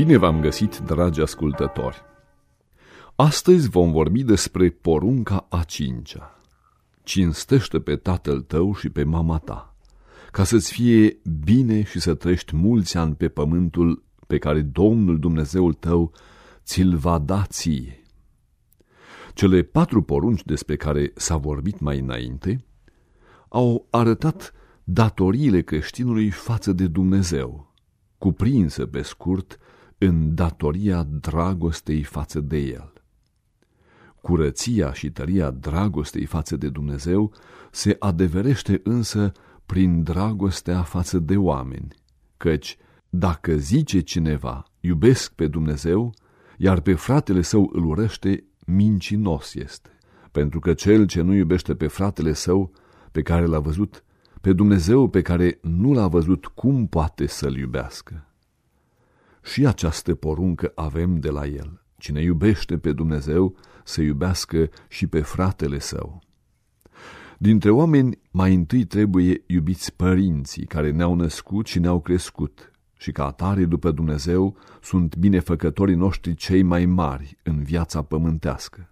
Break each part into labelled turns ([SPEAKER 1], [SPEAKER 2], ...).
[SPEAKER 1] Bine v-am găsit, dragi ascultători! Astăzi vom vorbi despre porunca a cincea. Cinstește pe tatăl tău și pe mama ta, ca să-ți fie bine și să trăiești mulți ani pe pământul pe care Domnul Dumnezeul tău ți-l va da ție. Cele patru porunci despre care s-a vorbit mai înainte au arătat datoriile creștinului față de Dumnezeu, cuprinsă pe scurt în datoria dragostei față de El. Curăția și tăria dragostei față de Dumnezeu se adeverește însă prin dragostea față de oameni, căci dacă zice cineva, iubesc pe Dumnezeu, iar pe fratele său îl urăște, mincinos este, pentru că cel ce nu iubește pe fratele său, pe care l-a văzut, pe Dumnezeu pe care nu l-a văzut, cum poate să-l iubească? Și această poruncă avem de la el. Cine iubește pe Dumnezeu, să iubească și pe fratele său. Dintre oameni, mai întâi trebuie iubiți părinții care ne-au născut și ne-au crescut și ca atare după Dumnezeu sunt binefăcătorii noștri cei mai mari în viața pământească.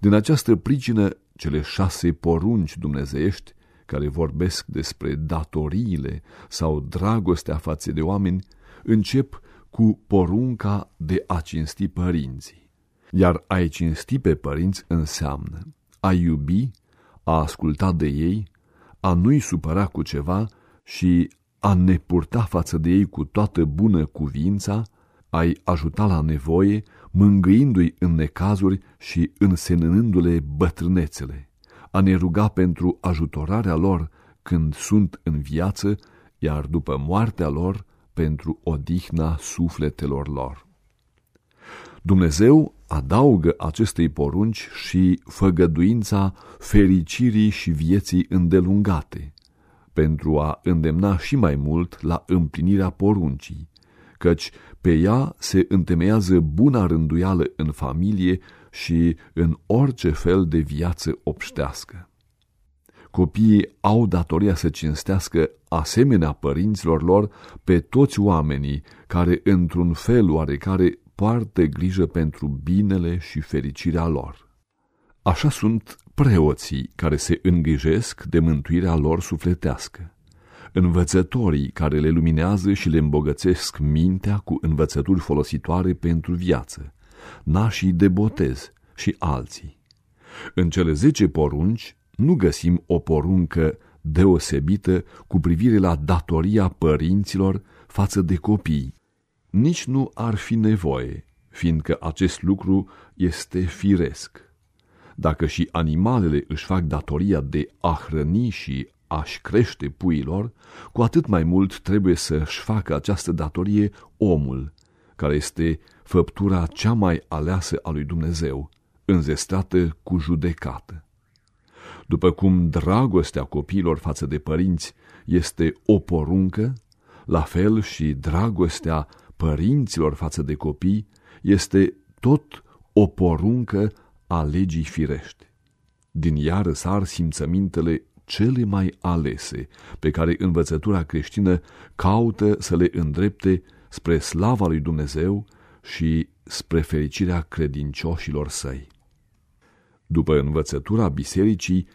[SPEAKER 1] Din această pricină, cele șase porunci dumnezeiești care vorbesc despre datoriile sau dragostea față de oameni încep cu porunca de a cinsti părinții. Iar a-i cinsti pe părinți înseamnă a iubi, a asculta de ei, a nu-i supăra cu ceva și a ne purta față de ei cu toată bună cuvința, a-i ajuta la nevoie, mângâindu-i în necazuri și însenându-le bătrânețele, a ne ruga pentru ajutorarea lor când sunt în viață, iar după moartea lor pentru odihna sufletelor lor. Dumnezeu adaugă acestei porunci și făgăduința fericirii și vieții îndelungate, pentru a îndemna și mai mult la împlinirea poruncii, căci pe ea se întemeiază buna rânduială în familie și în orice fel de viață obștească. Copiii au datoria să cinstească asemenea părinților lor pe toți oamenii care, într-un fel oarecare, poartă grijă pentru binele și fericirea lor. Așa sunt preoții care se îngrijesc de mântuirea lor sufletească, învățătorii care le luminează și le îmbogățesc mintea cu învățături folositoare pentru viață, nașii de botez și alții. În cele zece porunci nu găsim o poruncă deosebită cu privire la datoria părinților față de copii. Nici nu ar fi nevoie, fiindcă acest lucru este firesc. Dacă și animalele își fac datoria de a hrăni și a-și crește puilor, cu atât mai mult trebuie să-și facă această datorie omul, care este făptura cea mai aleasă a lui Dumnezeu, înzestrată cu judecată. După cum dragostea copiilor față de părinți este o poruncă, la fel și dragostea părinților față de copii este tot o poruncă a legii firești. Din ea răsar simțămintele cele mai alese, pe care învățătura creștină caută să le îndrepte spre slava lui Dumnezeu și spre fericirea credincioșilor săi. După învățătura bisericii,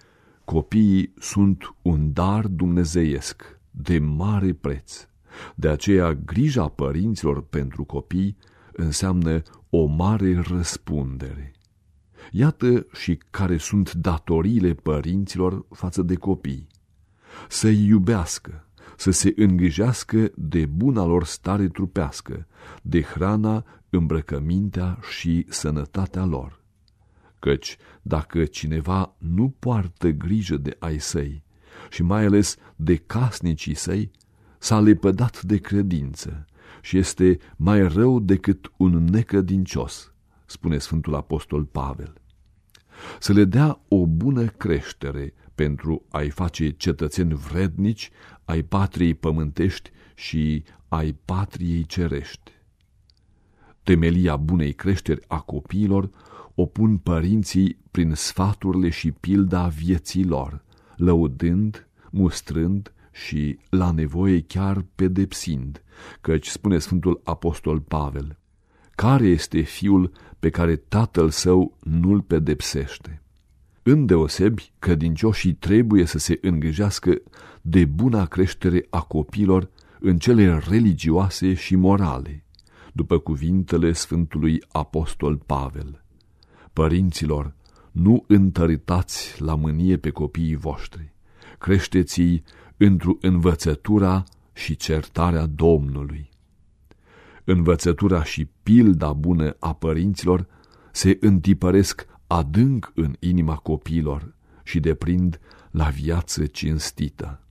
[SPEAKER 1] copiii sunt un dar dumnezeiesc de mare preț. De aceea, grija părinților pentru copii înseamnă o mare răspundere. Iată și care sunt datoriile părinților față de copii. Să-i iubească, să se îngrijească de buna lor stare trupească, de hrana, îmbrăcămintea și sănătatea lor căci dacă cineva nu poartă grijă de ai săi și mai ales de casnicii săi, s-a lepădat de credință și este mai rău decât un necădincios, spune Sfântul Apostol Pavel. Să le dea o bună creștere pentru a-i face cetățeni vrednici ai patriei pământești și ai patriei cerești. Temelia bunei creșteri a copiilor o pun părinții prin sfaturile și pilda vieții lor, lăudând, mustrând și, la nevoie, chiar pedepsind, căci spune Sfântul Apostol Pavel, care este fiul pe care tatăl său nu-l pedepsește? Îndeosebi, credincioșii trebuie să se îngrijească de buna creștere a copilor în cele religioase și morale, după cuvintele Sfântului Apostol Pavel. Părinților, nu întăritați la mânie pe copiii voștri, creșteți-i într-o învățătura și certarea Domnului. Învățătura și pilda bună a părinților se întipăresc adânc în inima copiilor și deprind la viață cinstită.